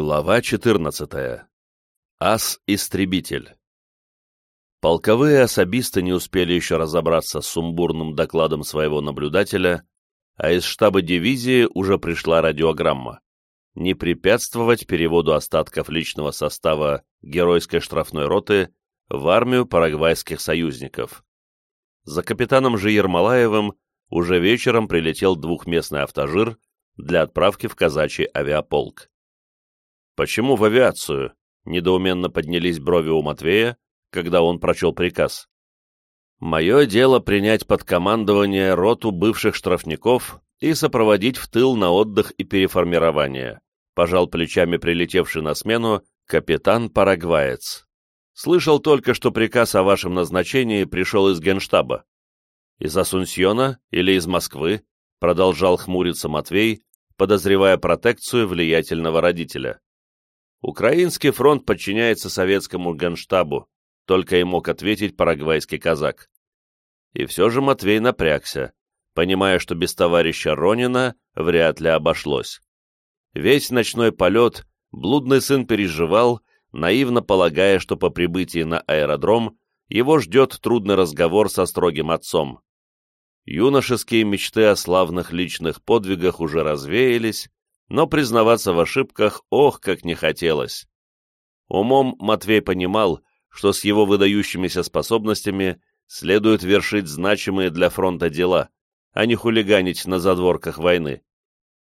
Глава 14. Ас-истребитель. Полковые особисты не успели еще разобраться с сумбурным докладом своего наблюдателя, а из штаба дивизии уже пришла радиограмма. Не препятствовать переводу остатков личного состава геройской штрафной роты в армию парагвайских союзников. За капитаном же Ермолаевым уже вечером прилетел двухместный автожир для отправки в казачий авиаполк. «Почему в авиацию?» — недоуменно поднялись брови у Матвея, когда он прочел приказ. «Мое дело принять под командование роту бывших штрафников и сопроводить в тыл на отдых и переформирование», — пожал плечами прилетевший на смену капитан Парагваец. «Слышал только, что приказ о вашем назначении пришел из генштаба». «Из Асунсьона или из Москвы?» — продолжал хмуриться Матвей, подозревая протекцию влиятельного родителя. Украинский фронт подчиняется советскому генштабу, только и мог ответить парагвайский казак. И все же Матвей напрягся, понимая, что без товарища Ронина вряд ли обошлось. Весь ночной полет блудный сын переживал, наивно полагая, что по прибытии на аэродром его ждет трудный разговор со строгим отцом. Юношеские мечты о славных личных подвигах уже развеялись, но признаваться в ошибках ох, как не хотелось. Умом Матвей понимал, что с его выдающимися способностями следует вершить значимые для фронта дела, а не хулиганить на задворках войны.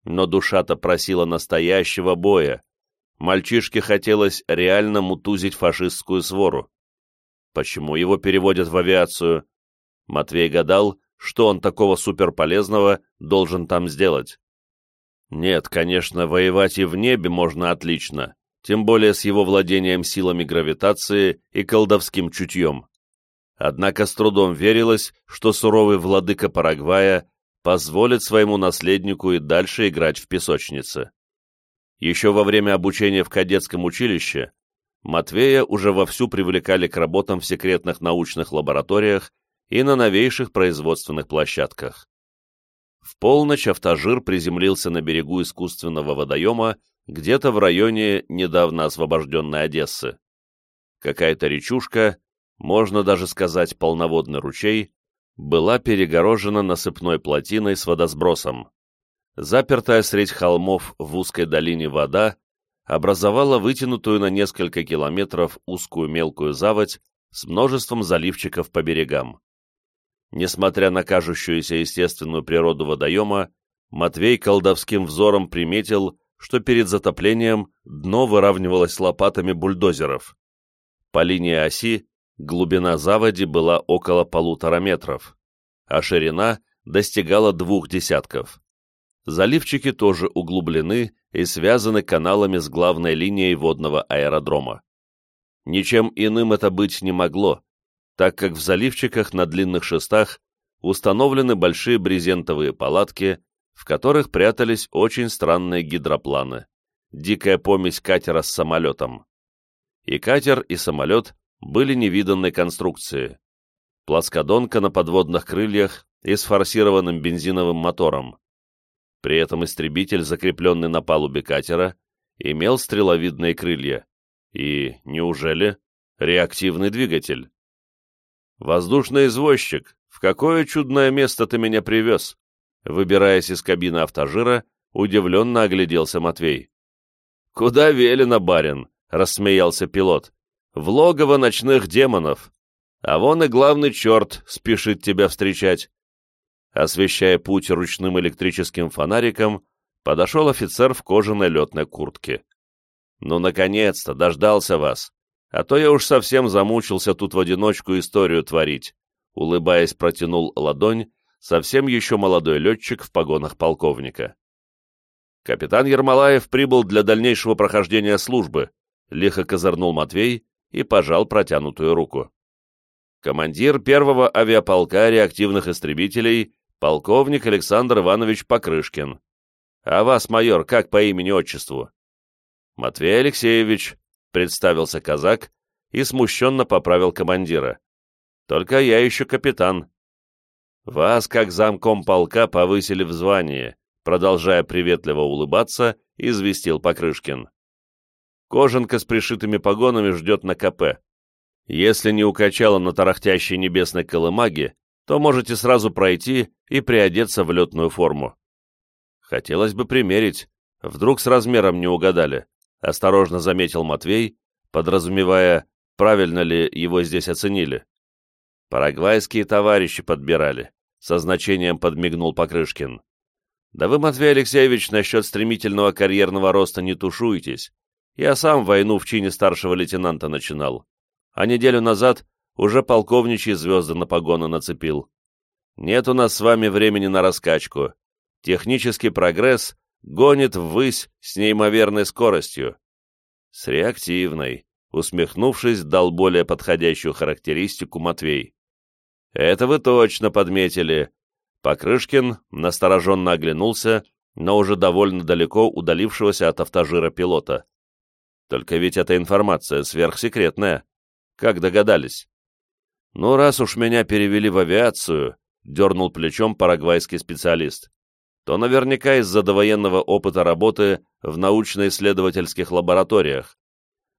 Но душа-то просила настоящего боя. Мальчишке хотелось реально мутузить фашистскую свору. Почему его переводят в авиацию? Матвей гадал, что он такого суперполезного должен там сделать. Нет, конечно, воевать и в небе можно отлично, тем более с его владением силами гравитации и колдовским чутьем. Однако с трудом верилось, что суровый владыка Парагвая позволит своему наследнику и дальше играть в песочнице. Еще во время обучения в кадетском училище Матвея уже вовсю привлекали к работам в секретных научных лабораториях и на новейших производственных площадках. В полночь автожир приземлился на берегу искусственного водоема где-то в районе недавно освобожденной Одессы. Какая-то речушка, можно даже сказать полноводный ручей, была перегорожена насыпной плотиной с водосбросом. Запертая средь холмов в узкой долине вода образовала вытянутую на несколько километров узкую мелкую заводь с множеством заливчиков по берегам. Несмотря на кажущуюся естественную природу водоема, Матвей колдовским взором приметил, что перед затоплением дно выравнивалось лопатами бульдозеров. По линии оси глубина заводи была около полутора метров, а ширина достигала двух десятков. Заливчики тоже углублены и связаны каналами с главной линией водного аэродрома. Ничем иным это быть не могло, так как в заливчиках на длинных шестах установлены большие брезентовые палатки, в которых прятались очень странные гидропланы, дикая помесь катера с самолетом. И катер, и самолет были невиданной конструкции. Плоскодонка на подводных крыльях и с форсированным бензиновым мотором. При этом истребитель, закрепленный на палубе катера, имел стреловидные крылья и, неужели, реактивный двигатель. «Воздушный извозчик, в какое чудное место ты меня привез?» Выбираясь из кабины автожира, удивленно огляделся Матвей. «Куда велено, барин?» — рассмеялся пилот. «В логово ночных демонов. А вон и главный черт спешит тебя встречать». Освещая путь ручным электрическим фонариком, подошел офицер в кожаной летной куртке. «Ну, наконец-то, дождался вас а то я уж совсем замучился тут в одиночку историю творить», улыбаясь, протянул ладонь совсем еще молодой летчик в погонах полковника. Капитан Ермолаев прибыл для дальнейшего прохождения службы, лихо козырнул Матвей и пожал протянутую руку. Командир первого авиаполка реактивных истребителей, полковник Александр Иванович Покрышкин. А вас, майор, как по имени-отчеству? Матвей Алексеевич, представился казак и смущенно поправил командира. «Только я еще капитан». «Вас, как замком полка, повысили в звании», продолжая приветливо улыбаться, известил Покрышкин. Кожанка с пришитыми погонами ждет на КП. Если не укачала на тарахтящей небесной колымаге, то можете сразу пройти и приодеться в летную форму. Хотелось бы примерить, вдруг с размером не угадали, осторожно заметил Матвей, подразумевая, правильно ли его здесь оценили. Парагвайские товарищи подбирали, со значением подмигнул Покрышкин. Да вы, Матвей Алексеевич, насчет стремительного карьерного роста не тушуетесь. Я сам войну в чине старшего лейтенанта начинал, а неделю назад уже полковничьи звезды на погоны нацепил. Нет у нас с вами времени на раскачку. Технический прогресс гонит ввысь с неимоверной скоростью. С реактивной, усмехнувшись, дал более подходящую характеристику Матвей. Это вы точно подметили. Покрышкин настороженно оглянулся, но уже довольно далеко удалившегося от автожира пилота. Только ведь эта информация сверхсекретная. Как догадались? Ну, раз уж меня перевели в авиацию, дернул плечом парагвайский специалист, то наверняка из-за довоенного опыта работы в научно-исследовательских лабораториях.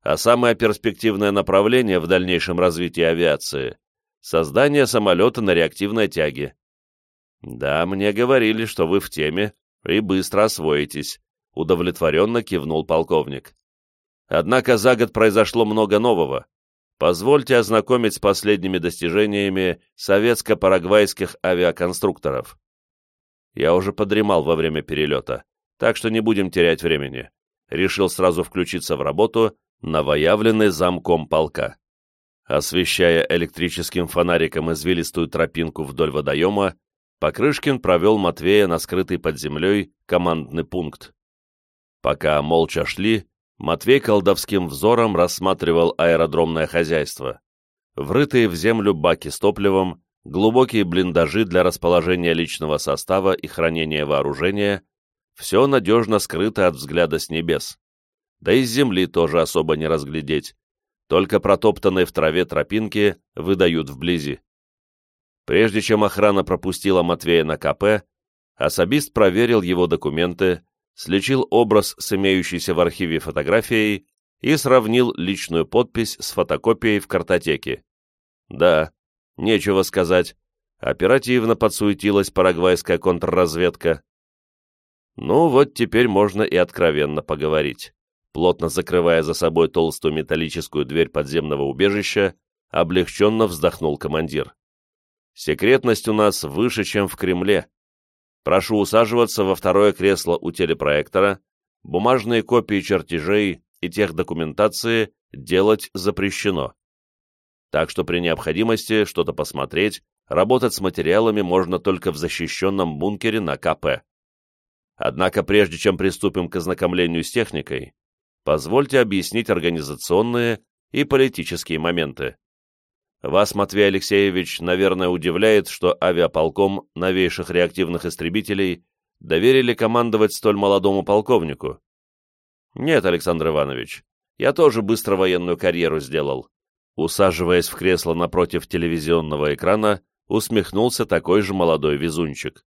А самое перспективное направление в дальнейшем развитии авиации — создание самолета на реактивной тяге. Да, мне говорили, что вы в теме и быстро освоитесь, удовлетворенно кивнул полковник. Однако за год произошло много нового. Позвольте ознакомить с последними достижениями советско-парагвайских авиаконструкторов. Я уже подремал во время перелета, так что не будем терять времени. Решил сразу включиться в работу новоявленный замком полка. Освещая электрическим фонариком извилистую тропинку вдоль водоема, Покрышкин провел Матвея на скрытый под землей командный пункт. Пока молча шли, Матвей колдовским взором рассматривал аэродромное хозяйство. Врытые в землю баки с топливом, глубокие блиндажи для расположения личного состава и хранения вооружения — все надежно скрыто от взгляда с небес. Да и с земли тоже особо не разглядеть, только протоптанные в траве тропинки выдают вблизи. Прежде чем охрана пропустила Матвея на КП, особист проверил его документы, сличил образ с имеющейся в архиве фотографией и сравнил личную подпись с фотокопией в картотеке. Да, нечего сказать, оперативно подсуетилась парагвайская контрразведка. Ну вот теперь можно и откровенно поговорить. Плотно закрывая за собой толстую металлическую дверь подземного убежища, облегченно вздохнул командир. Секретность у нас выше, чем в Кремле. Прошу усаживаться во второе кресло у телепроектора. Бумажные копии чертежей и тех документации делать запрещено. Так что при необходимости что-то посмотреть, работать с материалами можно только в защищенном бункере на КП. Однако прежде чем приступим к ознакомлению с техникой, позвольте объяснить организационные и политические моменты. Вас, Матвей Алексеевич, наверное, удивляет, что авиаполком новейших реактивных истребителей доверили командовать столь молодому полковнику. Нет, Александр Иванович, я тоже быстро военную карьеру сделал. Усаживаясь в кресло напротив телевизионного экрана, усмехнулся такой же молодой везунчик.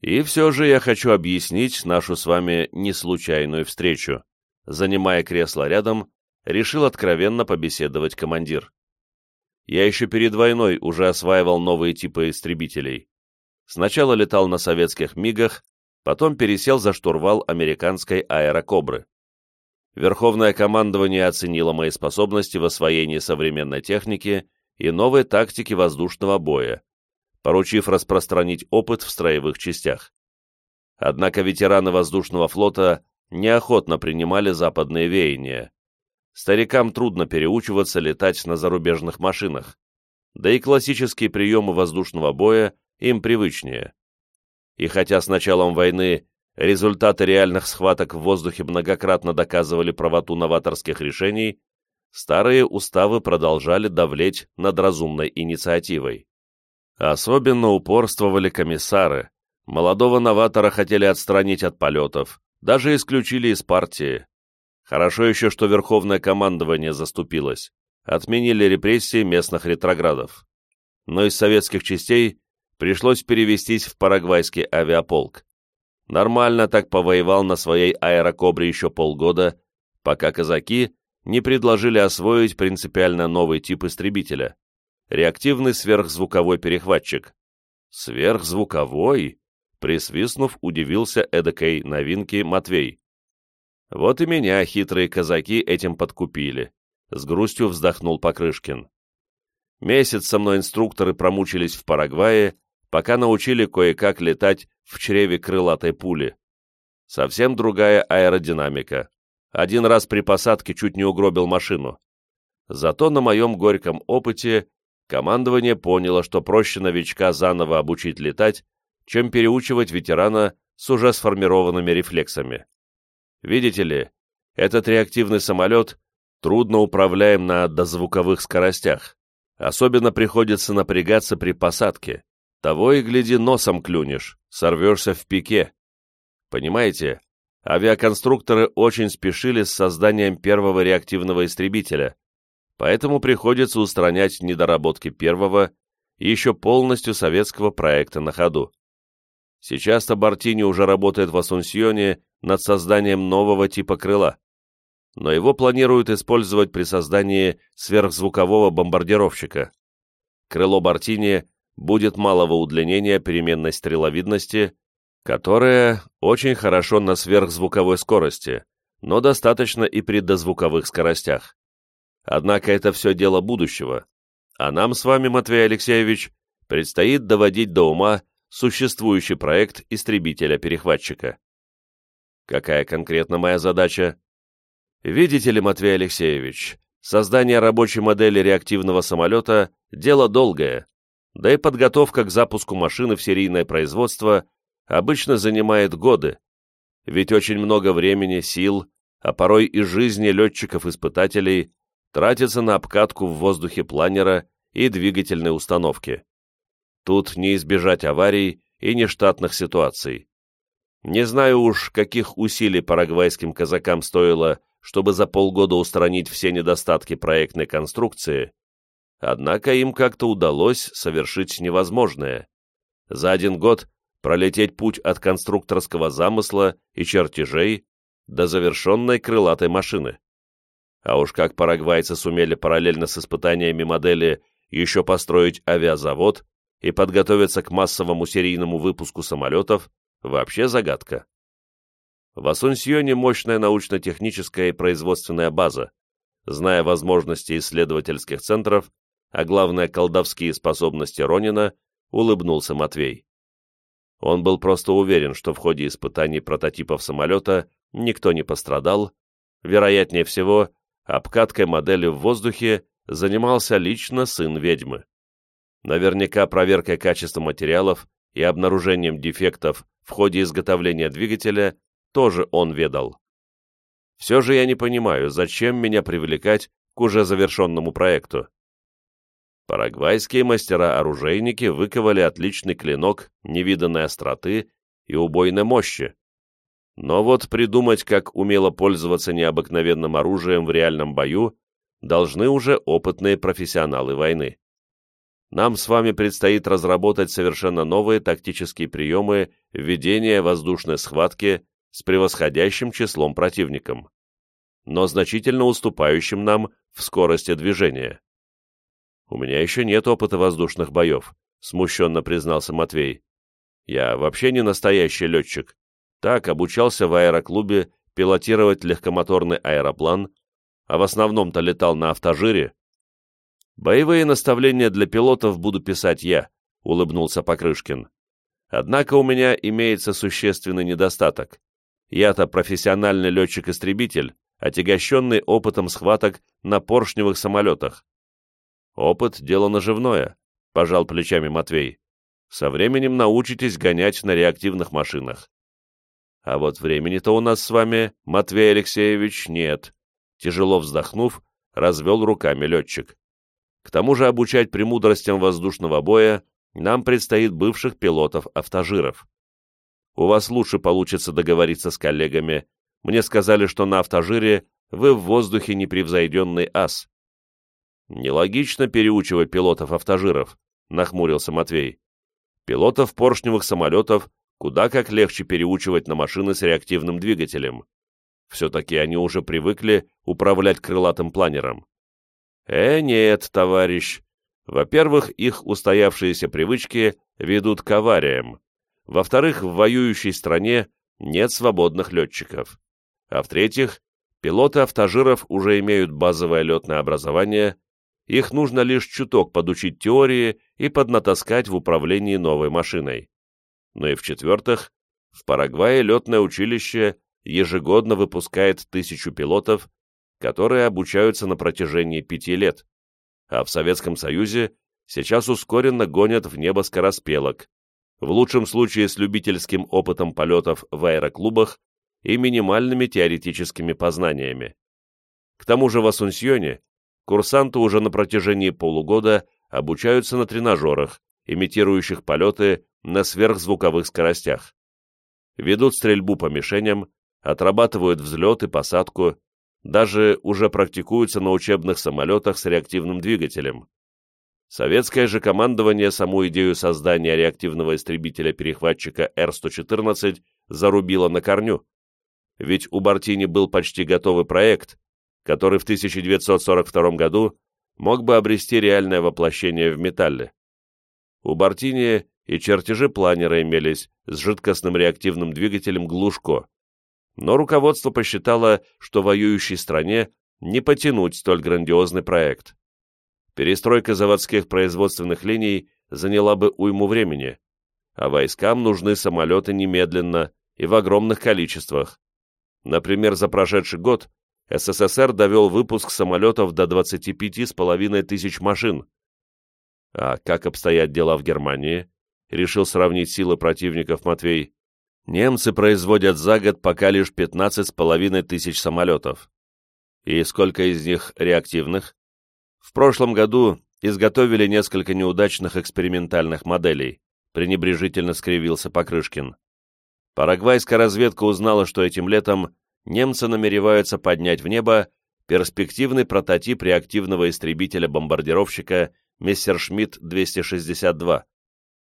И все же я хочу объяснить нашу с вами неслучайную встречу. Занимая кресло рядом, решил откровенно побеседовать командир. Я еще перед войной уже осваивал новые типы истребителей. Сначала летал на советских МИГах, потом пересел за штурвал американской аэрокобры. Верховное командование оценило мои способности в освоении современной техники и новой тактики воздушного боя, поручив распространить опыт в строевых частях. Однако ветераны воздушного флота неохотно принимали западные веяния, Старикам трудно переучиваться летать на зарубежных машинах, да и классические приемы воздушного боя им привычнее. И хотя с началом войны результаты реальных схваток в воздухе многократно доказывали правоту новаторских решений, старые уставы продолжали давлеть над разумной инициативой. Особенно упорствовали комиссары. Молодого новатора хотели отстранить от полетов, даже исключили из партии, Хорошо еще, что Верховное командование заступилось. Отменили репрессии местных ретроградов. Но из советских частей пришлось перевестись в парагвайский авиаполк. Нормально так повоевал на своей аэрокобре еще полгода, пока казаки не предложили освоить принципиально новый тип истребителя — реактивный сверхзвуковой перехватчик. «Сверхзвуковой?» — присвистнув, удивился эдакой новинки Матвей. «Вот и меня хитрые казаки этим подкупили», — с грустью вздохнул Покрышкин. Месяц со мной инструкторы промучились в Парагвае, пока научили кое-как летать в чреве крылатой пули. Совсем другая аэродинамика. Один раз при посадке чуть не угробил машину. Зато на моем горьком опыте командование поняло, что проще новичка заново обучить летать, чем переучивать ветерана с уже сформированными рефлексами. Видите ли, этот реактивный самолет трудно управляем на дозвуковых скоростях. Особенно приходится напрягаться при посадке. Того и гляди, носом клюнешь, сорвешься в пике. Понимаете, авиаконструкторы очень спешили с созданием первого реактивного истребителя, поэтому приходится устранять недоработки первого и еще полностью советского проекта на ходу. Сейчас-то Бартини уже работает в Асунсьоне над созданием нового типа крыла но его планируют использовать при создании сверхзвукового бомбардировщика. Крыло Бартини будет малого удлинения переменной стреловидности, которая очень хорошо на сверхзвуковой скорости, но достаточно и при дозвуковых скоростях. Однако это все дело будущего, а нам с вами, Матвей Алексеевич, предстоит доводить до ума существующий проект истребителя-перехватчика. Какая конкретно моя задача? Видите ли, Матвей Алексеевич, создание рабочей модели реактивного самолета – дело долгое, да и подготовка к запуску машины в серийное производство обычно занимает годы, ведь очень много времени, сил, а порой и жизни летчиков-испытателей тратится на обкатку в воздухе планера и двигательной установки. Тут не избежать аварий и нештатных ситуаций. Не знаю уж, каких усилий парагвайским казакам стоило чтобы за полгода устранить все недостатки проектной конструкции, однако им как-то удалось совершить невозможное. За один год пролететь путь от конструкторского замысла и чертежей до завершенной крылатой машины. А уж как парагвайцы сумели параллельно с испытаниями модели еще построить авиазавод и подготовиться к массовому серийному выпуску самолетов, вообще загадка. В Асунсьоне мощная научно-техническая и производственная база. Зная возможности исследовательских центров, а главное колдовские способности Ронина, улыбнулся Матвей. Он был просто уверен, что в ходе испытаний прототипов самолета никто не пострадал, вероятнее всего, обкаткой модели в воздухе занимался лично сын ведьмы. Наверняка проверкой качества материалов и обнаружением дефектов в ходе изготовления двигателя тоже он ведал. Все же я не понимаю, зачем меня привлекать к уже завершенному проекту. Парагвайские мастера-оружейники выковали отличный клинок невиданной остроты и убойной мощи. Но вот придумать, как умело пользоваться необыкновенным оружием в реальном бою, должны уже опытные профессионалы войны. Нам с вами предстоит разработать совершенно новые тактические приемы ведения воздушной схватки с превосходящим числом противником, но значительно уступающим нам в скорости движения. «У меня еще нет опыта воздушных боев», — смущенно признался Матвей. «Я вообще не настоящий летчик. Так, обучался в аэроклубе пилотировать легкомоторный аэроплан, а в основном-то летал на автожире». «Боевые наставления для пилотов буду писать я», — улыбнулся Покрышкин. «Однако у меня имеется существенный недостаток. Я-то профессиональный летчик-истребитель, отягощенный опытом схваток на поршневых самолетах. Опыт — дело наживное, — пожал плечами Матвей. Со временем научитесь гонять на реактивных машинах. А вот времени-то у нас с вами, Матвей Алексеевич, нет. Тяжело вздохнув, развел руками летчик. К тому же обучать премудростям воздушного боя нам предстоит бывших пилотов-автожиров. У вас лучше получится договориться с коллегами. Мне сказали, что на автожире вы в воздухе непревзойденный ас». «Нелогично переучивать пилотов-автожиров», — нахмурился Матвей. «Пилотов поршневых самолетов куда как легче переучивать на машины с реактивным двигателем. Все-таки они уже привыкли управлять крылатым планером. Э, нет, товарищ. Во-первых, их устоявшиеся привычки ведут к авариям. Во-вторых, в воюющей стране нет свободных летчиков. А в-третьих, пилоты автожиров уже имеют базовое летное образование, их нужно лишь чуток подучить теории и поднатаскать в управлении новой машиной. Ну и в-четвертых, в Парагвае летное училище ежегодно выпускает тысячу пилотов, которые обучаются на протяжении пяти лет, а в Советском Союзе сейчас ускоренно гонят в небо скороспелок, в лучшем случае с любительским опытом полетов в аэроклубах и минимальными теоретическими познаниями. К тому же в Асунсьоне курсанты уже на протяжении полугода обучаются на тренажерах, имитирующих полеты на сверхзвуковых скоростях. Ведут стрельбу по мишеням, отрабатывают взлет и посадку, даже уже практикуются на учебных самолетах с реактивным двигателем. Советское же командование саму идею создания реактивного истребителя-перехватчика Р-114 зарубило на корню. Ведь у Бартини был почти готовый проект, который в 1942 году мог бы обрести реальное воплощение в металле. У Бартини и чертежи планера имелись с жидкостным реактивным двигателем «Глушко», но руководство посчитало, что воюющей стране не потянуть столь грандиозный проект. Перестройка заводских производственных линий заняла бы уйму времени, а войскам нужны самолеты немедленно и в огромных количествах. Например, за прошедший год СССР довел выпуск самолетов до 25,5 тысяч машин. А как обстоят дела в Германии? Решил сравнить силы противников Матвей. Немцы производят за год пока лишь 15,5 тысяч самолетов. И сколько из них реактивных? В прошлом году изготовили несколько неудачных экспериментальных моделей, пренебрежительно скривился Покрышкин. Парагвайская разведка узнала, что этим летом немцы намереваются поднять в небо перспективный прототип реактивного истребителя-бомбардировщика Мессершмитт-262.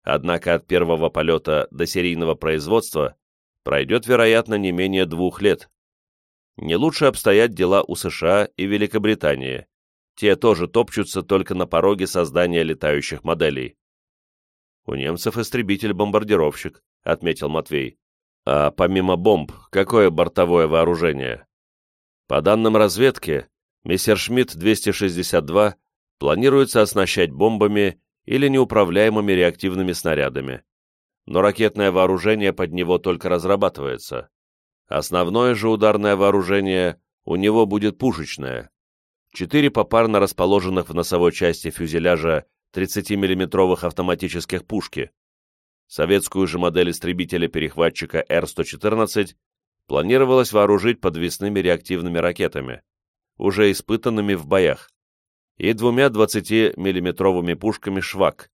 Однако от первого полета до серийного производства пройдет, вероятно, не менее двух лет. Не лучше обстоят дела у США и Великобритании. Те тоже топчутся только на пороге создания летающих моделей. «У немцев истребитель-бомбардировщик», — отметил Матвей. А помимо бомб, какое бортовое вооружение? По данным разведки, Мессершмитт-262 планируется оснащать бомбами или неуправляемыми реактивными снарядами. Но ракетное вооружение под него только разрабатывается. Основное же ударное вооружение у него будет пушечное. Четыре попарно расположенных в носовой части фюзеляжа 30-мм автоматических пушки, Советскую же модель истребителя-перехватчика Р-114 планировалось вооружить подвесными реактивными ракетами, уже испытанными в боях, и двумя 20-миллиметровыми пушками «Швак».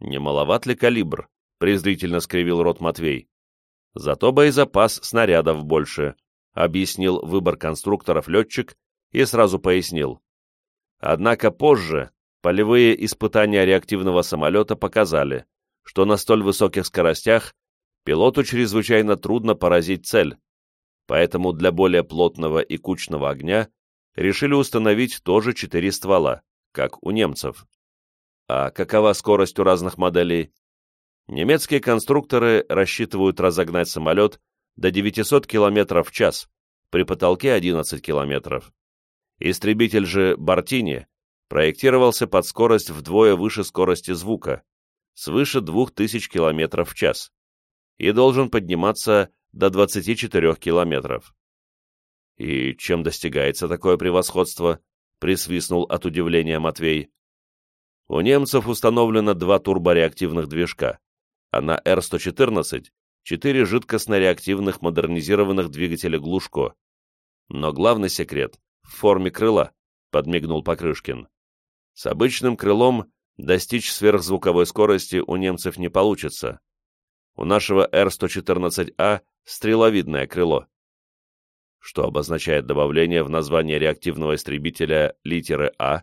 «Не маловат ли калибр?» — презрительно скривил рот Матвей. «Зато боезапас снарядов больше», — объяснил выбор конструкторов летчик и сразу пояснил. Однако позже полевые испытания реактивного самолета показали, что на столь высоких скоростях пилоту чрезвычайно трудно поразить цель, поэтому для более плотного и кучного огня решили установить тоже четыре ствола, как у немцев. А какова скорость у разных моделей? Немецкие конструкторы рассчитывают разогнать самолет до 900 км в час, при потолке 11 км. Истребитель же Бартини проектировался под скорость вдвое выше скорости звука, свыше 2000 км в час и должен подниматься до 24 км. «И чем достигается такое превосходство?» — присвистнул от удивления Матвей. «У немцев установлено два турбореактивных движка, а на Р-114 четыре жидкостно-реактивных модернизированных двигателя «Глушко». Но главный секрет — в форме крыла», — подмигнул Покрышкин. «С обычным крылом достичь сверхзвуковой скорости у немцев не получится. У нашего Р-114А стреловидное крыло, что обозначает добавление в название реактивного истребителя литеры А.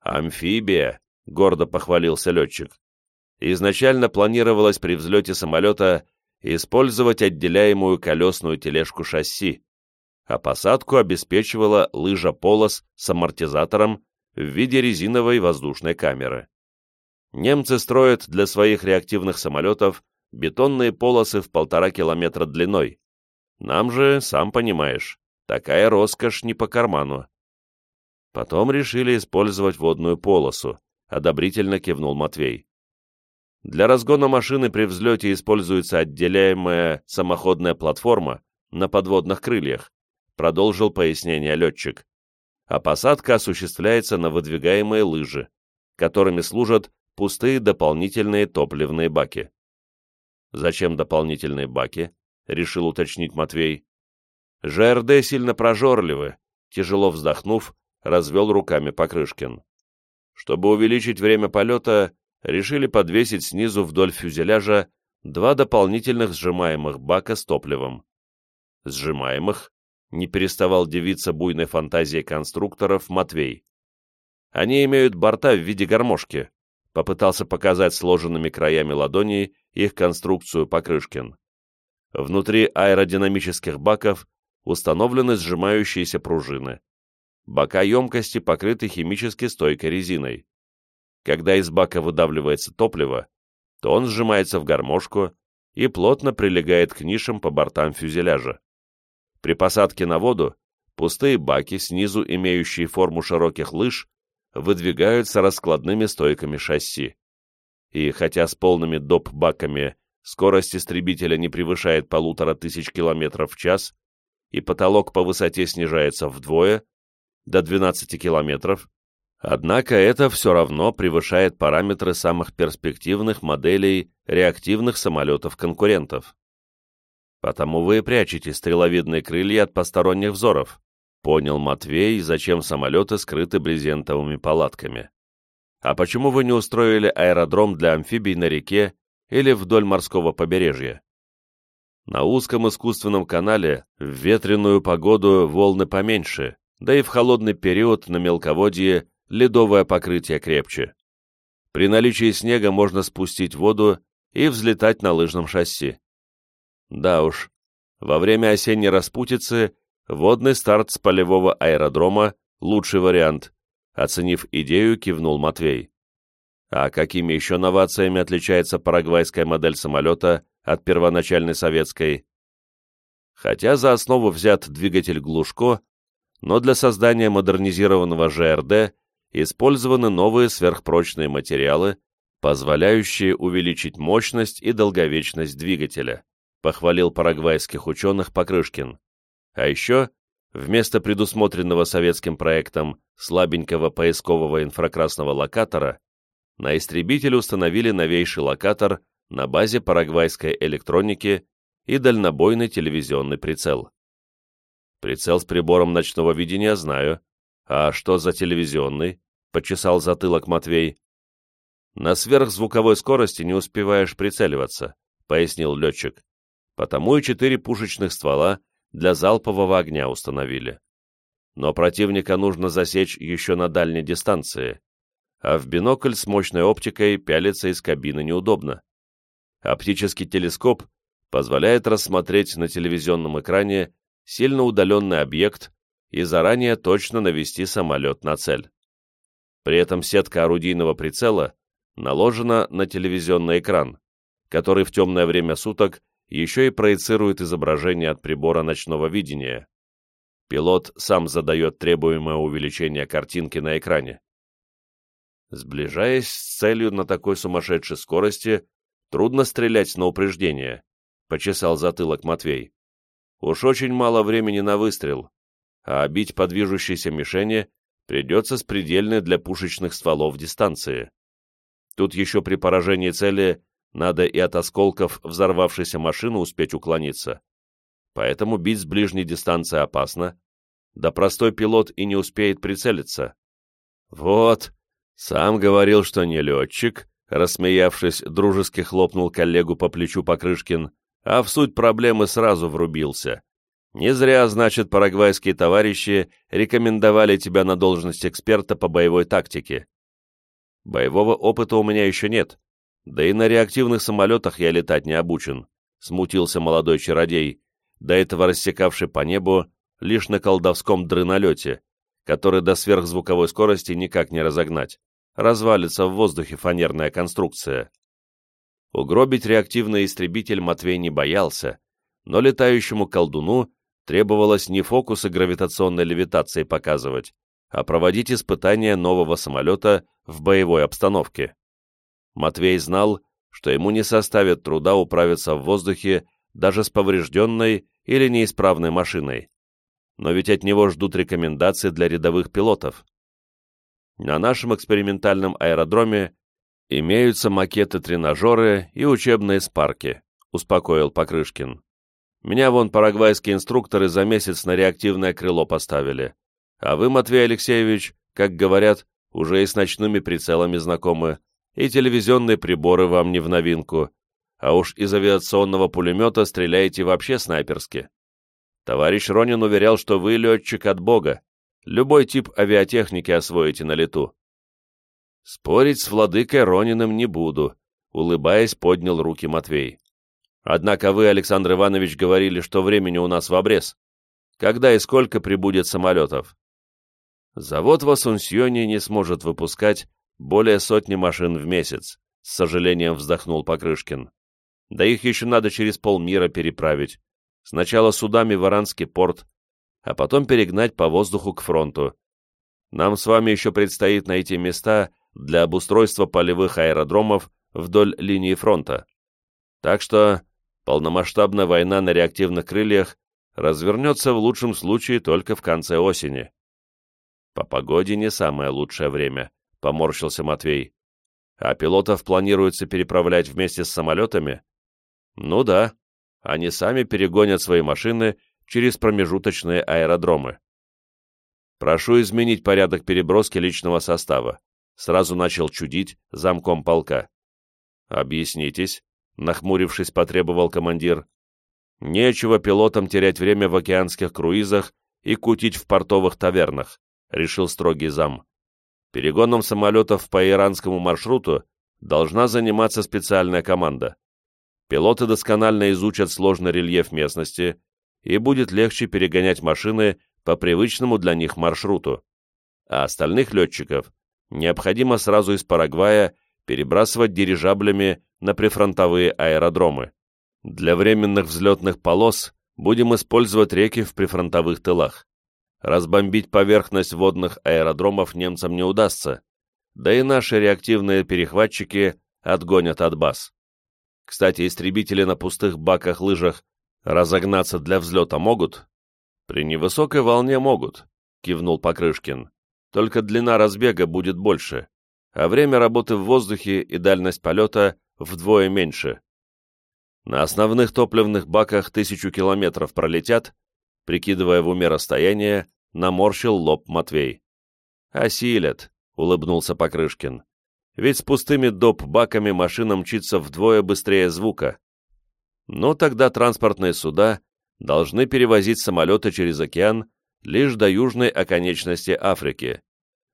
«Амфибия», — гордо похвалился летчик. Изначально планировалось при взлете самолета использовать отделяемую колесную тележку шасси. а посадку обеспечивала лыжа-полос с амортизатором в виде резиновой воздушной камеры. Немцы строят для своих реактивных самолетов бетонные полосы в полтора километра длиной. Нам же, сам понимаешь, такая роскошь не по карману. Потом решили использовать водную полосу, одобрительно кивнул Матвей. Для разгона машины при взлете используется отделяемая самоходная платформа на подводных крыльях, продолжил пояснение летчик. А посадка осуществляется на выдвигаемые лыжи, которыми служат пустые дополнительные топливные баки. Зачем дополнительные баки? Решил уточнить Матвей. ЖРД сильно прожорливы, тяжело вздохнув, развел руками Покрышкин. Чтобы увеличить время полета, решили подвесить снизу вдоль фюзеляжа два дополнительных сжимаемых бака с топливом. Сжимаемых не переставал дивиться буйной фантазией конструкторов Матвей. Они имеют борта в виде гармошки, попытался показать сложенными краями ладоней их конструкцию Покрышкин. Внутри аэродинамических баков установлены сжимающиеся пружины. Бока емкости покрыты химически стойкой резиной. Когда из бака выдавливается топливо, то он сжимается в гармошку и плотно прилегает к нишам по бортам фюзеляжа. При посадке на воду пустые баки, снизу имеющие форму широких лыж, выдвигаются раскладными стойками шасси. И хотя с полными доп-баками скорость истребителя не превышает полутора тысяч километров в час, и потолок по высоте снижается вдвое, до 12 километров, однако это все равно превышает параметры самых перспективных моделей реактивных самолетов-конкурентов. Потому вы и прячете стреловидные крылья от посторонних взоров, понял Матвей, зачем самолеты скрыты брезентовыми палатками. А почему вы не устроили аэродром для амфибий на реке или вдоль морского побережья? На узком искусственном канале в ветреную погоду волны поменьше, да и в холодный период на мелководье ледовое покрытие крепче. При наличии снега можно спустить воду и взлетать на лыжном шасси. Да уж, во время осенней распутицы водный старт с полевого аэродрома – лучший вариант, оценив идею, кивнул Матвей. А какими еще новациями отличается парагвайская модель самолета от первоначальной советской? Хотя за основу взят двигатель Глушко, но для создания модернизированного ЖРД использованы новые сверхпрочные материалы, позволяющие увеличить мощность и долговечность двигателя похвалил парагвайских ученых Покрышкин. А еще, вместо предусмотренного советским проектом слабенького поискового инфракрасного локатора, на истребитель установили новейший локатор на базе парагвайской электроники и дальнобойный телевизионный прицел. Прицел с прибором ночного видения знаю. А что за телевизионный? Почесал затылок Матвей. На сверхзвуковой скорости не успеваешь прицеливаться, пояснил летчик потому и четыре пушечных ствола для залпового огня установили. Но противника нужно засечь еще на дальней дистанции, а в бинокль с мощной оптикой пялиться из кабины неудобно. Оптический телескоп позволяет рассмотреть на телевизионном экране сильно удаленный объект и заранее точно навести самолет на цель. При этом сетка орудийного прицела наложена на телевизионный экран, который в темное время суток еще и проецирует изображение от прибора ночного видения. Пилот сам задает требуемое увеличение картинки на экране. Сближаясь с целью на такой сумасшедшей скорости, трудно стрелять на упреждение, — почесал затылок Матвей. Уж очень мало времени на выстрел, а бить по движущейся мишени придется с предельной для пушечных стволов дистанции. Тут еще при поражении цели надо и от осколков взорвавшейся машины успеть уклониться. Поэтому бить с ближней дистанции опасно, да простой пилот и не успеет прицелиться. Вот, сам говорил, что не летчик, рассмеявшись, дружески хлопнул коллегу по плечу Покрышкин, а в суть проблемы сразу врубился. Не зря, значит, парагвайские товарищи рекомендовали тебя на должность эксперта по боевой тактике. Боевого опыта у меня еще нет, да и на реактивных самолетах я летать не обучен, смутился молодой чародей, до этого рассекавший по небу лишь на колдовском дрынолете, который до сверхзвуковой скорости никак не разогнать. Развалится в воздухе фанерная конструкция. Угробить реактивный истребитель Матвей не боялся, но летающему колдуну требовалось не фокусы гравитационной левитации показывать, а проводить испытания нового самолета в боевой обстановке. Матвей знал, что ему не составит труда управиться в воздухе даже с поврежденной или неисправной машиной. Но ведь от него ждут рекомендации для рядовых пилотов. На нашем экспериментальном аэродроме имеются макеты-тренажеры и учебные спарки, успокоил Покрышкин. Меня вон парагвайские инструкторы за месяц на реактивное крыло поставили. А вы, Матвей Алексеевич, как говорят, уже и с ночными прицелами знакомы, и телевизионные приборы вам не в новинку, а уж из авиационного пулемета стреляете вообще снайперски. Товарищ Ронин уверял, что вы летчик от Бога, любой тип авиатехники освоите на лету. Спорить с владыкой Рониным не буду, улыбаясь, поднял руки Матвей. Однако вы, Александр Иванович, говорили, что времени у нас в обрез. Когда и сколько прибудет самолетов? Завод в Асунсьоне не сможет выпускать более сотни машин в месяц, с сожалением вздохнул Покрышкин. Да их еще надо через полмира переправить. Сначала судами в Аранский порт, а потом перегнать по воздуху к фронту. Нам с вами еще предстоит найти места для обустройства полевых аэродромов вдоль линии фронта. Так что полномасштабная война на реактивных крыльях развернется в лучшем случае только в конце осени. По погоде не самое лучшее время, поморщился Матвей. А пилотов планируется переправлять вместе с самолетами? Ну да, они сами перегонят свои машины через промежуточные аэродромы. Прошу изменить порядок переброски личного состава. Сразу начал чудить замком полка. Объяснитесь, нахмурившись, потребовал командир. Нечего пилотам терять время в океанских круизах и кутить в портовых тавернах, решил строгий зам. Перегоном самолетов по иранскому маршруту должна заниматься специальная команда. Пилоты досконально изучат сложный рельеф местности, и будет легче перегонять машины по привычному для них маршруту. А остальных летчиков необходимо сразу из Парагвая перебрасывать дирижаблями на прифронтовые аэродромы. Для временных взлетных полос будем использовать реки в прифронтовых тылах. Разбомбить поверхность водных аэродромов немцам не удастся, да и наши реактивные перехватчики отгонят от баз. Кстати, истребители на пустых баках-лыжах разогнаться для взлета могут? При невысокой волне могут, кивнул Покрышкин. Только длина разбега будет больше, а время работы в воздухе и дальность полета вдвое меньше. На основных топливных баках тысячу километров пролетят, прикидывая в уме расстояние, наморщил лоб Матвей. «Осилят», — улыбнулся Покрышкин. «Ведь с пустыми доп-баками машина мчится вдвое быстрее звука. Но тогда транспортные суда должны перевозить самолеты через океан лишь до южной оконечности Африки,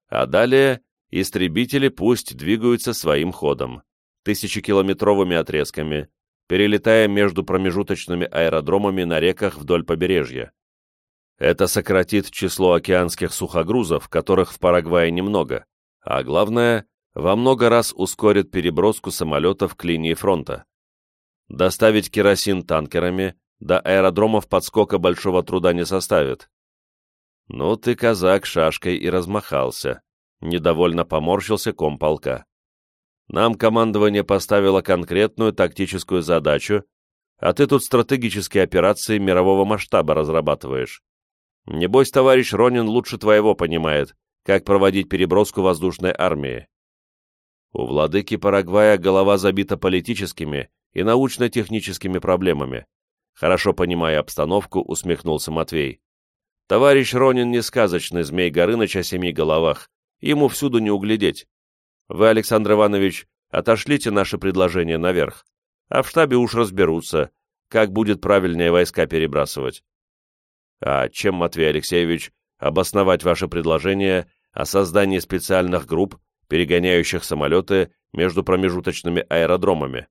а далее истребители пусть двигаются своим ходом, тысячекилометровыми отрезками, перелетая между промежуточными аэродромами на реках вдоль побережья. Это сократит число океанских сухогрузов, которых в Парагвае немного, а главное, во много раз ускорит переброску самолетов к линии фронта. Доставить керосин танкерами до аэродромов подскока большого труда не составит. Ну ты, казак, шашкой и размахался. Недовольно поморщился комполка. Нам командование поставило конкретную тактическую задачу, а ты тут стратегические операции мирового масштаба разрабатываешь. Небось, товарищ Ронин лучше твоего понимает, как проводить переброску воздушной армии. У владыки Парагвая голова забита политическими и научно-техническими проблемами. Хорошо понимая обстановку, усмехнулся Матвей. Товарищ Ронин не сказочный змей Горыныч о семи головах, ему всюду не углядеть. Вы, Александр Иванович, отошлите наше предложение наверх, а в штабе уж разберутся, как будет правильнее войска перебрасывать. А чем, Матвей Алексеевич, обосновать ваше предложение о создании специальных групп, перегоняющих самолеты между промежуточными аэродромами?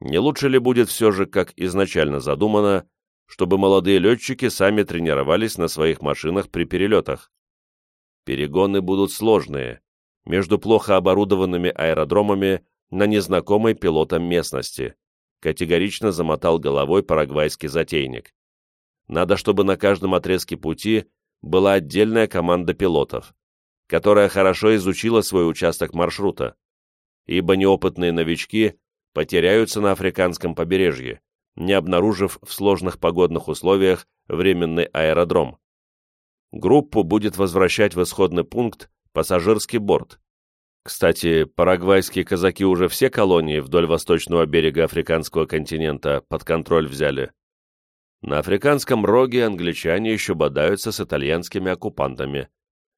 Не лучше ли будет все же, как изначально задумано, чтобы молодые летчики сами тренировались на своих машинах при перелетах. Перегоны будут сложные, между плохо оборудованными аэродромами на незнакомой пилотам местности, категорично замотал головой парагвайский затейник. Надо, чтобы на каждом отрезке пути была отдельная команда пилотов, которая хорошо изучила свой участок маршрута, ибо неопытные новички потеряются на африканском побережье, не обнаружив в сложных погодных условиях временный аэродром. Группу будет возвращать в исходный пункт пассажирский борт. Кстати, парагвайские казаки уже все колонии вдоль восточного берега африканского континента под контроль взяли. На африканском роге англичане еще бодаются с итальянскими оккупантами,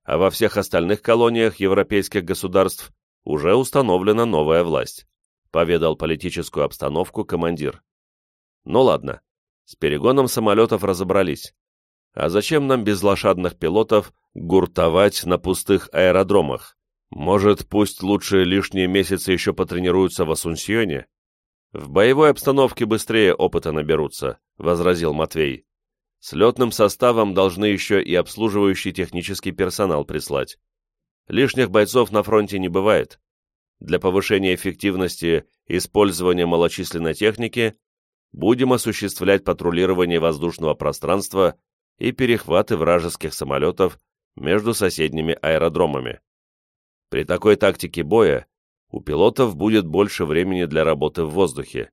а во всех остальных колониях европейских государств уже установлена новая власть, поведал политическую обстановку командир. Ну ладно, с перегоном самолетов разобрались. А зачем нам без лошадных пилотов гуртовать на пустых аэродромах? Может, пусть лучше лишние месяцы еще потренируются в Асунсьоне? В боевой обстановке быстрее опыта наберутся, возразил Матвей. С летным составом должны еще и обслуживающий технический персонал прислать. Лишних бойцов на фронте не бывает. Для повышения эффективности использования малочисленной техники будем осуществлять патрулирование воздушного пространства и перехваты вражеских самолетов между соседними аэродромами. При такой тактике боя у пилотов будет больше времени для работы в воздухе,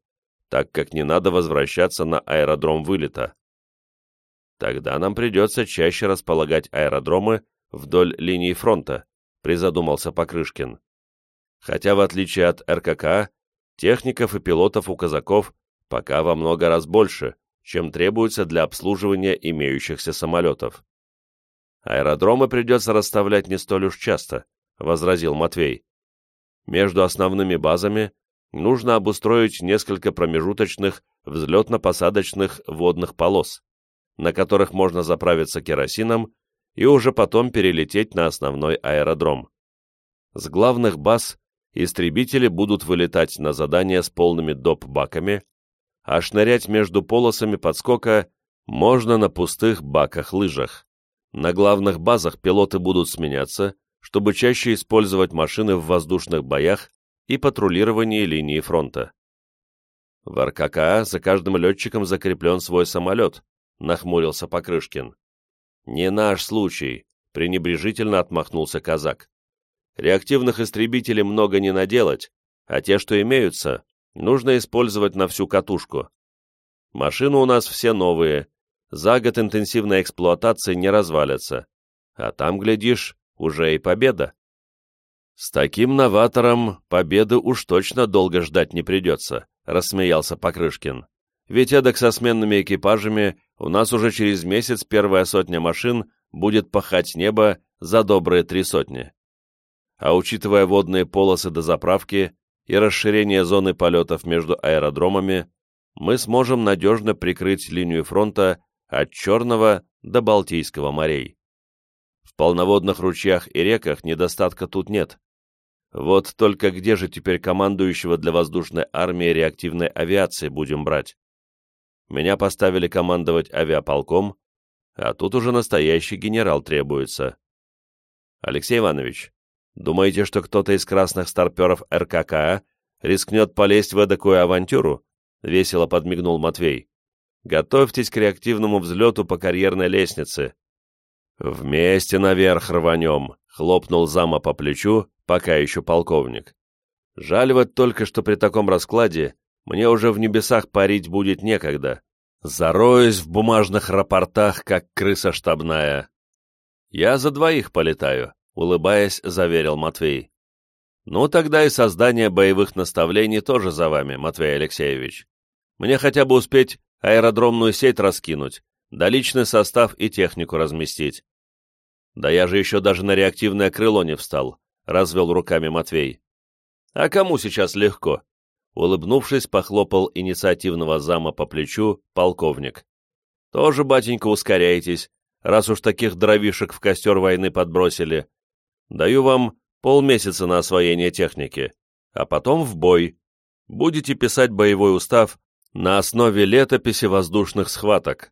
так как не надо возвращаться на аэродром вылета. Тогда нам придется чаще располагать аэродромы вдоль линии фронта, призадумался Покрышкин. Хотя, в отличие от РКК, техников и пилотов у казаков пока во много раз больше, чем требуется для обслуживания имеющихся самолетов. Аэродромы придется расставлять не столь уж часто, возразил Матвей. Между основными базами нужно обустроить несколько промежуточных взлетно-посадочных водных полос, на которых можно заправиться керосином и уже потом перелететь на основной аэродром. С главных баз истребители будут вылетать на задания с полными доп-баками, а шнырять между полосами подскока можно на пустых баках-лыжах. На главных базах пилоты будут сменяться, чтобы чаще использовать машины в воздушных боях и патрулировании линии фронта. В РККА за каждым летчиком закреплен свой самолет, нахмурился Покрышкин. Не наш случай, пренебрежительно отмахнулся казак. Реактивных истребителей много не наделать, а те, что имеются, нужно использовать на всю катушку. Машины у нас все новые, за год интенсивной эксплуатации не развалятся, а там, глядишь, уже и победа. С таким новатором победы уж точно долго ждать не придется, рассмеялся Покрышкин. Ведь эдак со сменными экипажами у нас уже через месяц первая сотня машин будет пахать небо за добрые три сотни. А учитывая водные полосы до заправки, и расширение зоны полетов между аэродромами, мы сможем надежно прикрыть линию фронта от Черного до Балтийского морей. Полноводных ручьях и реках недостатка тут нет. Вот только где же теперь командующего для воздушной армии реактивной авиации будем брать? Меня поставили командовать авиаполком, а тут уже настоящий генерал требуется. Алексей Иванович, Думаете, что кто-то из красных старперов РККА рискнет полезть в эдакую авантюру?» — весело подмигнул Матвей. «Готовьтесь к реактивному взлету по карьерной лестнице». «Вместе наверх рванем», — хлопнул зама по плечу, пока еще полковник. «Жаль вот только, что при таком раскладе мне уже в небесах парить будет некогда. Зароюсь в бумажных рапортах, как крыса штабная. Я за двоих полетаю, улыбаясь, заверил Матвей. «Ну, тогда и создание боевых наставлений тоже за вами, Матвей Алексеевич. Мне хотя бы успеть аэродромную сеть раскинуть, да личный состав и технику разместить». «Да я же еще даже на реактивное крыло не встал», — развел руками Матвей. «А кому сейчас легко?» Улыбнувшись, похлопал инициативного зама по плечу полковник. «Тоже, батенька, ускоряйтесь, раз уж таких дровишек в костер войны подбросили. Даю вам полмесяца на освоение техники, а потом в бой. Будете писать боевой устав, на основе летописи воздушных схваток.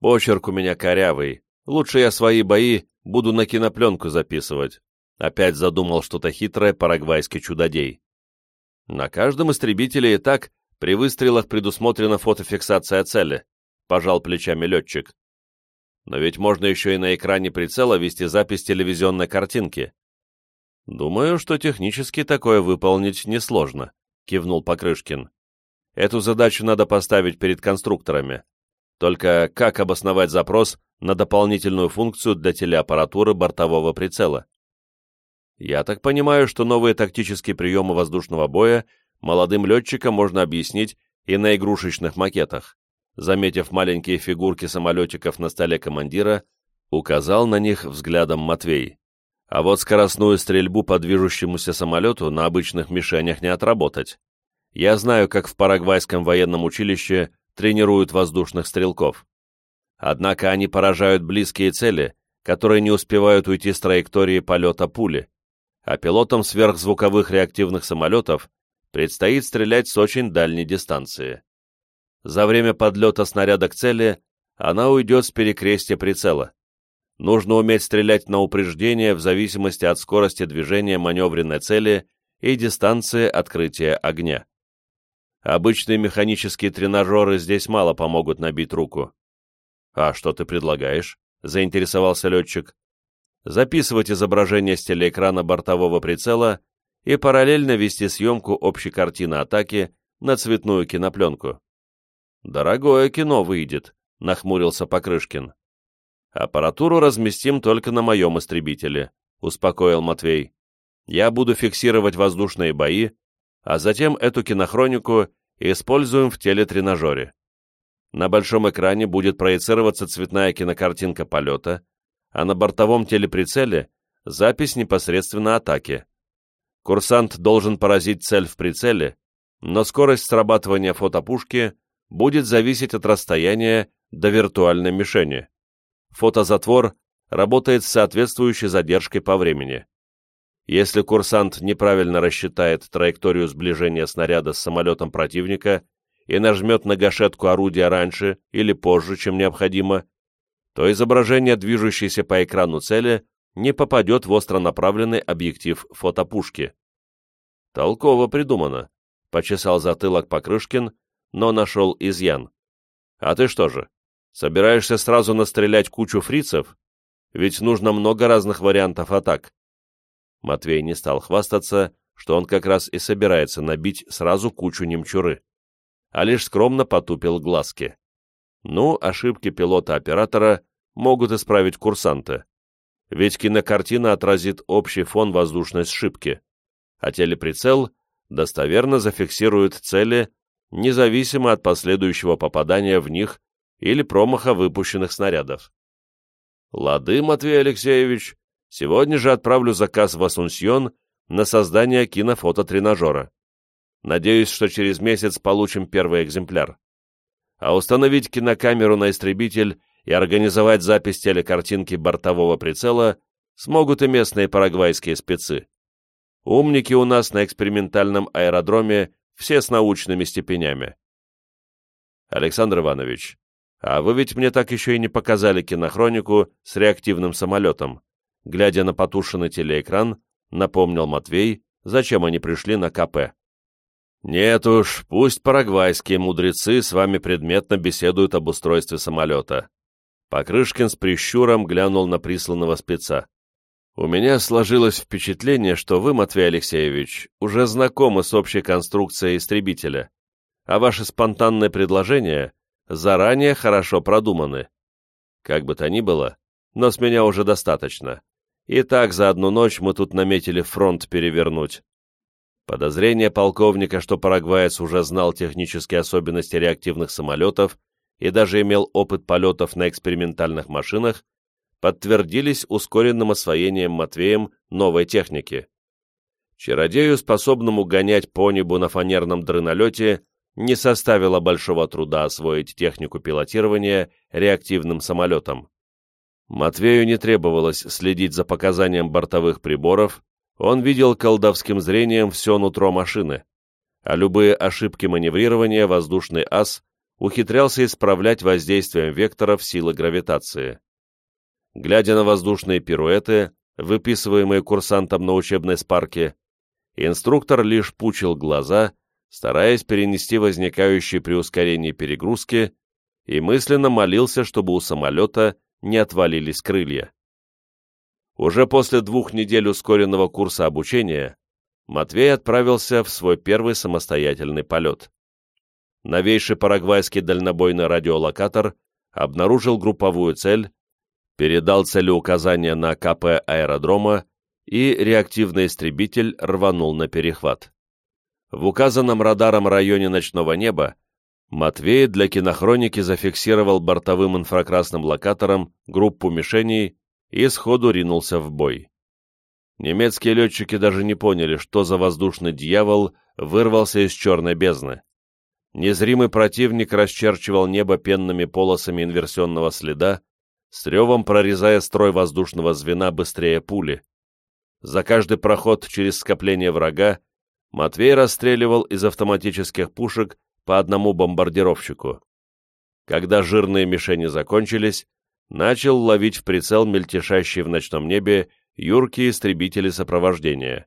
Почерк у меня корявый, лучше я свои бои буду на кинопленку записывать. Опять задумал что-то хитрое парагвайский чудодей. На каждом истребителе и так при выстрелах предусмотрена фотофиксация цели, пожал плечами летчик. Но ведь можно еще и на экране прицела вести запись телевизионной картинки. Думаю, что технически такое выполнить несложно, кивнул Покрышкин. Эту задачу надо поставить перед конструкторами. Только как обосновать запрос на дополнительную функцию для телеаппаратуры бортового прицела? Я так понимаю, что новые тактические приемы воздушного боя молодым летчикам можно объяснить и на игрушечных макетах. Заметив маленькие фигурки самолетиков на столе командира, указал на них взглядом Матвей. А вот скоростную стрельбу по движущемуся самолету на обычных мишенях не отработать. Я знаю, как в Парагвайском военном училище тренируют воздушных стрелков. Однако они поражают близкие цели, которые не успевают уйти с траектории полета пули, а пилотам сверхзвуковых реактивных самолетов предстоит стрелять с очень дальней дистанции. За время подлета снаряда к цели она уйдет с перекрестия прицела. Нужно уметь стрелять на упреждение в зависимости от скорости движения маневренной цели и дистанции открытия огня. Обычные механические тренажеры здесь мало помогут набить руку. «А что ты предлагаешь?» — заинтересовался летчик. «Записывать изображение с телеэкрана бортового прицела и параллельно вести съемку общей картины атаки на цветную кинопленку». «Дорогое кино выйдет», — нахмурился Покрышкин. «Аппаратуру разместим только на моем истребителе», — успокоил Матвей. «Я буду фиксировать воздушные бои, а затем эту кинохронику используем в телетренажере. На большом экране будет проецироваться цветная кинокартинка полета, а на бортовом телеприцеле запись непосредственно атаки. Курсант должен поразить цель в прицеле, но скорость срабатывания фотопушки будет зависеть от расстояния до виртуальной мишени. Фотозатвор работает с соответствующей задержкой по времени. Если курсант неправильно рассчитает траекторию сближения снаряда с самолетом противника и нажмет на гашетку орудия раньше или позже, чем необходимо, то изображение, движущееся по экрану цели, не попадет в остро направленный объектив фотопушки. Толково придумано, почесал затылок Покрышкин, но нашел изъян. А ты что же, собираешься сразу настрелять кучу фрицев? Ведь нужно много разных вариантов атак. Матвей не стал хвастаться, что он как раз и собирается набить сразу кучу немчуры, а лишь скромно потупил глазки. Ну, ошибки пилота-оператора могут исправить курсанты. Ведь кинокартина отразит общий фон воздушной сшибки, а телеприцел достоверно зафиксирует цели, независимо от последующего попадания в них или промаха выпущенных снарядов. «Лады, Матвей Алексеевич, Сегодня же отправлю заказ в Асунсьон на создание кинофототренажера. Надеюсь, что через месяц получим первый экземпляр. А установить кинокамеру на истребитель и организовать запись телекартинки бортового прицела смогут и местные парагвайские спецы. Умники у нас на экспериментальном аэродроме все с научными степенями. Александр Иванович, а вы ведь мне так еще и не показали кинохронику с реактивным самолетом глядя на потушенный телеэкран, напомнил Матвей, зачем они пришли на КП. «Нет уж, пусть парагвайские мудрецы с вами предметно беседуют об устройстве самолета». Покрышкин с прищуром глянул на присланного спеца. «У меня сложилось впечатление, что вы, Матвей Алексеевич, уже знакомы с общей конструкцией истребителя, а ваши спонтанные предложения заранее хорошо продуманы. Как бы то ни было, но с меня уже достаточно. И так за одну ночь мы тут наметили фронт перевернуть. Подозрение полковника, что парагваец уже знал технические особенности реактивных самолетов и даже имел опыт полетов на экспериментальных машинах, подтвердились ускоренным освоением Матвеем новой техники. Чародею, способному гонять по небу на фанерном дрынолете, не составило большого труда освоить технику пилотирования реактивным самолетом. Матвею не требовалось следить за показанием бортовых приборов, он видел колдовским зрением все нутро машины, а любые ошибки маневрирования воздушный ас ухитрялся исправлять воздействием векторов силы гравитации. Глядя на воздушные пируэты, выписываемые курсантом на учебной спарке, инструктор лишь пучил глаза, стараясь перенести возникающие при ускорении перегрузки, и мысленно молился, чтобы у самолета не отвалились крылья. Уже после двух недель ускоренного курса обучения Матвей отправился в свой первый самостоятельный полет. Новейший парагвайский дальнобойный радиолокатор обнаружил групповую цель, передал целеуказания на КП аэродрома, и реактивный истребитель рванул на перехват. В указанном радаром районе ночного неба Матвей для кинохроники зафиксировал бортовым инфракрасным локатором группу мишеней и сходу ринулся в бой. Немецкие летчики даже не поняли, что за воздушный дьявол вырвался из черной бездны. Незримый противник расчерчивал небо пенными полосами инверсионного следа, с ревом прорезая строй воздушного звена быстрее пули. За каждый проход через скопление врага Матвей расстреливал из автоматических пушек по одному бомбардировщику. Когда жирные мишени закончились, начал ловить в прицел мельтешащие в ночном небе юркие истребители сопровождения.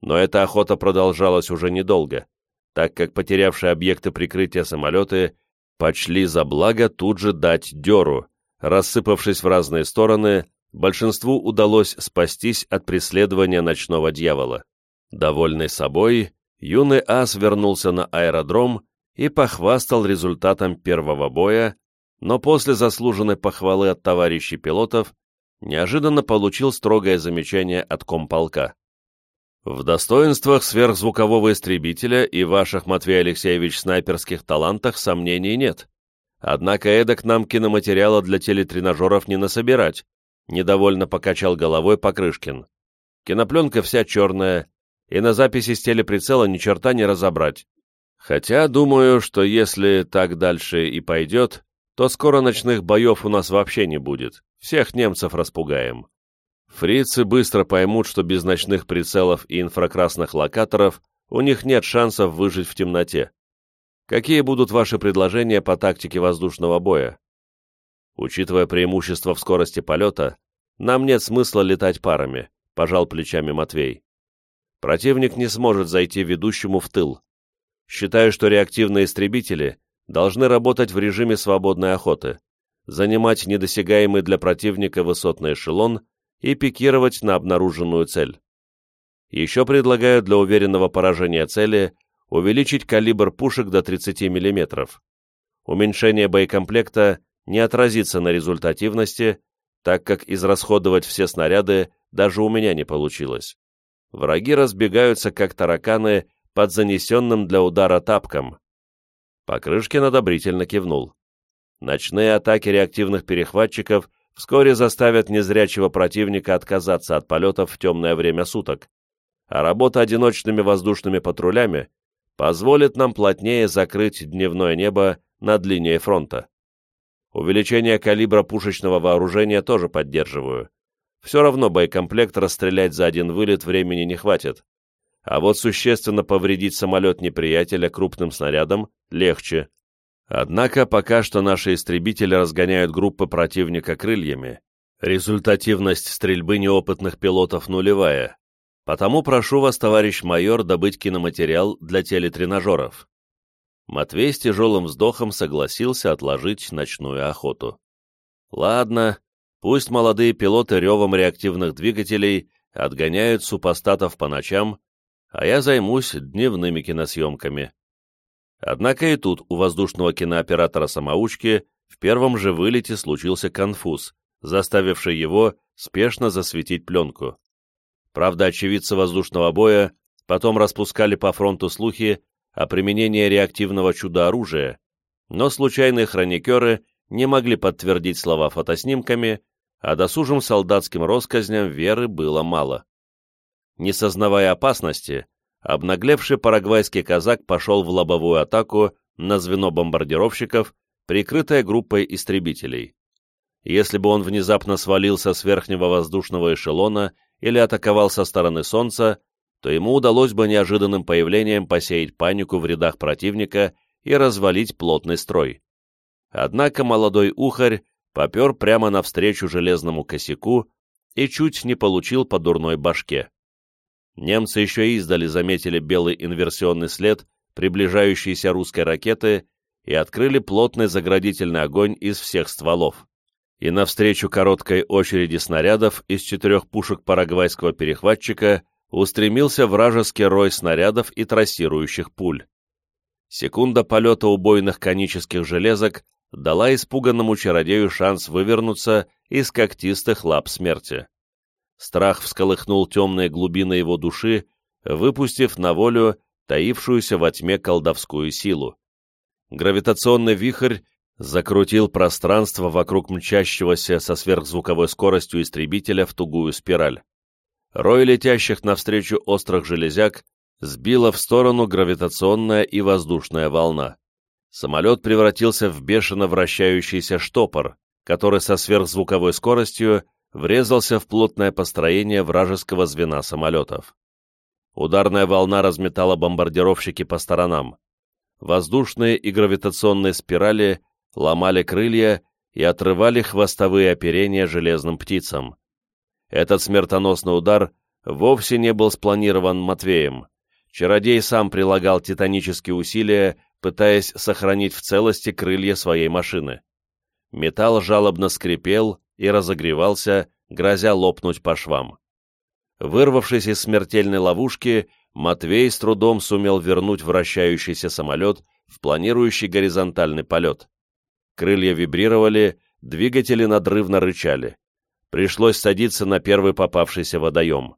Но эта охота продолжалась уже недолго, так как потерявшие объекты прикрытия самолеты почли за благо тут же дать дёру. Рассыпавшись в разные стороны, большинству удалось спастись от преследования ночного дьявола. Довольный собой, юный ас вернулся на аэродром и похвастал результатом первого боя, но после заслуженной похвалы от товарищей пилотов неожиданно получил строгое замечание от комполка. В достоинствах сверхзвукового истребителя и ваших, Матвей Алексеевич, снайперских талантах сомнений нет. Однако эдак нам киноматериала для телетренажеров не насобирать, недовольно покачал головой Покрышкин. Кинопленка вся черная, и на записи с телеприцела ни черта не разобрать. Хотя, думаю, что если так дальше и пойдет, то скоро ночных боев у нас вообще не будет. Всех немцев распугаем. Фрицы быстро поймут, что без ночных прицелов и инфракрасных локаторов у них нет шансов выжить в темноте. Какие будут ваши предложения по тактике воздушного боя? Учитывая преимущество в скорости полета, нам нет смысла летать парами, пожал плечами Матвей. Противник не сможет зайти ведущему в тыл. Считаю, что реактивные истребители должны работать в режиме свободной охоты, занимать недосягаемый для противника высотный эшелон и пикировать на обнаруженную цель. Еще предлагаю для уверенного поражения цели увеличить калибр пушек до 30 мм. Уменьшение боекомплекта не отразится на результативности, так как израсходовать все снаряды даже у меня не получилось. Враги разбегаются, как тараканы, под занесенным для удара тапком. Покрышкин одобрительно кивнул. Ночные атаки реактивных перехватчиков вскоре заставят незрячего противника отказаться от полетов в темное время суток, а работа одиночными воздушными патрулями позволит нам плотнее закрыть дневное небо над линией фронта. Увеличение калибра пушечного вооружения тоже поддерживаю. Все равно боекомплект расстрелять за один вылет времени не хватит. А вот существенно повредить самолет неприятеля крупным снарядом легче. Однако пока что наши истребители разгоняют группы противника крыльями. Результативность стрельбы неопытных пилотов нулевая. Потому прошу вас, товарищ майор, добыть киноматериал для телетренажеров. Матвей с тяжелым вздохом согласился отложить ночную охоту. Ладно, пусть молодые пилоты ревом реактивных двигателей отгоняют супостатов по ночам, а я займусь дневными киносъемками. Однако и тут у воздушного кинооператора-самоучки в первом же вылете случился конфуз, заставивший его спешно засветить пленку. Правда, очевидцы воздушного боя потом распускали по фронту слухи о применении реактивного чудо-оружия, но случайные хроникеры не могли подтвердить слова фотоснимками, а досужим солдатским россказням веры было мало. Не сознавая опасности, обнаглевший парагвайский казак пошел в лобовую атаку на звено бомбардировщиков, прикрытое группой истребителей. Если бы он внезапно свалился с верхнего воздушного эшелона или атаковал со стороны Солнца, то ему удалось бы неожиданным появлением посеять панику в рядах противника и развалить плотный строй. Однако молодой ухарь попер прямо навстречу железному косяку и чуть не получил по дурной башке. Немцы еще издали заметили белый инверсионный след приближающейся русской ракеты и открыли плотный заградительный огонь из всех стволов. И навстречу короткой очереди снарядов из четырех пушек парагвайского перехватчика устремился вражеский рой снарядов и трассирующих пуль. Секунда полета убойных конических железок дала испуганному чародею шанс вывернуться из когтистых лап смерти. Страх всколыхнул темные глубины его души, выпустив на волю таившуюся во тьме колдовскую силу. Гравитационный вихрь закрутил пространство вокруг мчащегося со сверхзвуковой скоростью истребителя в тугую спираль. Рой летящих навстречу острых железяк сбила в сторону гравитационная и воздушная волна. Самолет превратился в бешено вращающийся штопор, который со сверхзвуковой скоростью врезался в плотное построение вражеского звена самолетов. Ударная волна разметала бомбардировщики по сторонам. Воздушные и гравитационные спирали ломали крылья и отрывали хвостовые оперения железным птицам. Этот смертоносный удар вовсе не был спланирован Матвеем. Чародей сам прилагал титанические усилия, пытаясь сохранить в целости крылья своей машины. Металл жалобно скрипел и разогревался, грозя лопнуть по швам. Вырвавшись из смертельной ловушки, Матвей с трудом сумел вернуть вращающийся самолет в планирующий горизонтальный полет. Крылья вибрировали, двигатели надрывно рычали. Пришлось садиться на первый попавшийся водоем.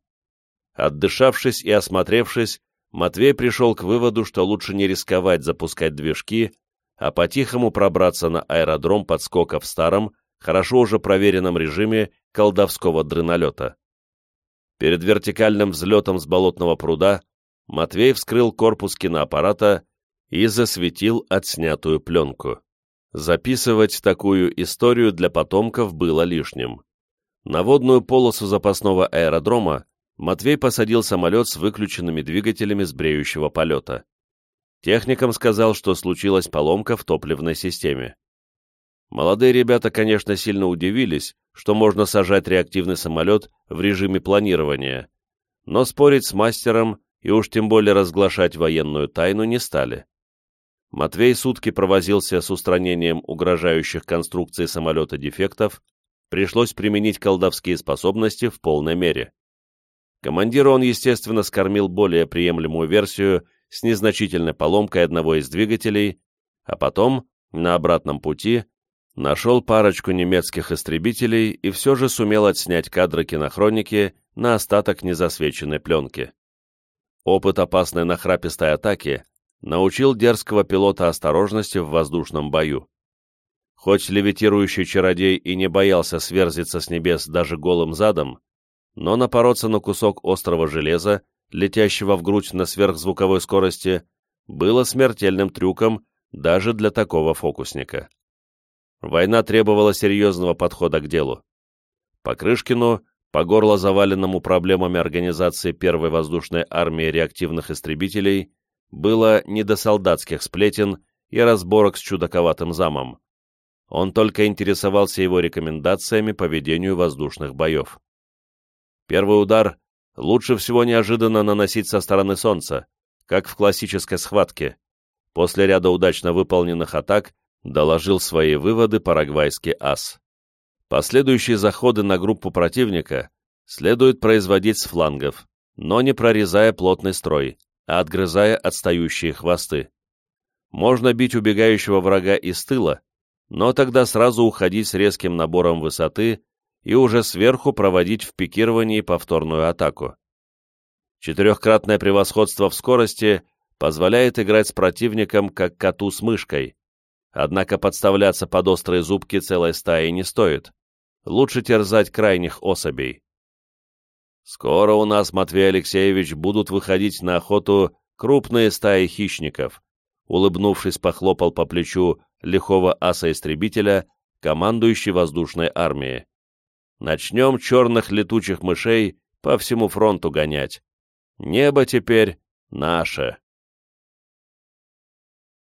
Отдышавшись и осмотревшись, Матвей пришел к выводу, что лучше не рисковать запускать движки, а по-тихому пробраться на аэродром подскока в старом, хорошо уже проверенном режиме колдовского дрынолета. Перед вертикальным взлетом с болотного пруда Матвей вскрыл корпус киноаппарата и засветил отснятую пленку. Записывать такую историю для потомков было лишним. На водную полосу запасного аэродрома Матвей посадил самолет с выключенными двигателями с бреющего полета. Техникам сказал, что случилась поломка в топливной системе. Молодые ребята, конечно, сильно удивились, что можно сажать реактивный самолет в режиме планирования, но спорить с мастером и уж тем более разглашать военную тайну не стали. Матвей сутки провозился с устранением угрожающих конструкции самолета дефектов, пришлось применить колдовские способности в полной мере. Командира он, естественно, скормил более приемлемую версию с незначительной поломкой одного из двигателей, а потом, на обратном пути, Нашел парочку немецких истребителей и все же сумел отснять кадры кинохроники на остаток незасвеченной пленки. Опыт опасной нахрапистой атаки научил дерзкого пилота осторожности в воздушном бою. Хоть левитирующий чародей и не боялся сверзиться с небес даже голым задом, но напороться на кусок острого железа, летящего в грудь на сверхзвуковой скорости, было смертельным трюком даже для такого фокусника. Война требовала серьезного подхода к делу. По Крышкину, по горло заваленному проблемами организации первой воздушной армии реактивных истребителей, было не до солдатских сплетен и разборок с чудаковатым замом. Он только интересовался его рекомендациями по ведению воздушных боев. Первый удар лучше всего неожиданно наносить со стороны Солнца, как в классической схватке. После ряда удачно выполненных атак доложил свои выводы парагвайский ас. Последующие заходы на группу противника следует производить с флангов, но не прорезая плотный строй, а отгрызая отстающие хвосты. Можно бить убегающего врага из тыла, но тогда сразу уходить с резким набором высоты и уже сверху проводить в пикировании повторную атаку. Четырехкратное превосходство в скорости позволяет играть с противником как коту с мышкой, Однако подставляться под острые зубки целой стаи не стоит. Лучше терзать крайних особей. Скоро у нас, Матвей Алексеевич, будут выходить на охоту крупные стаи хищников. Улыбнувшись, похлопал по плечу лихого аса-истребителя, командующий воздушной армией. Начнем черных летучих мышей по всему фронту гонять. Небо теперь наше.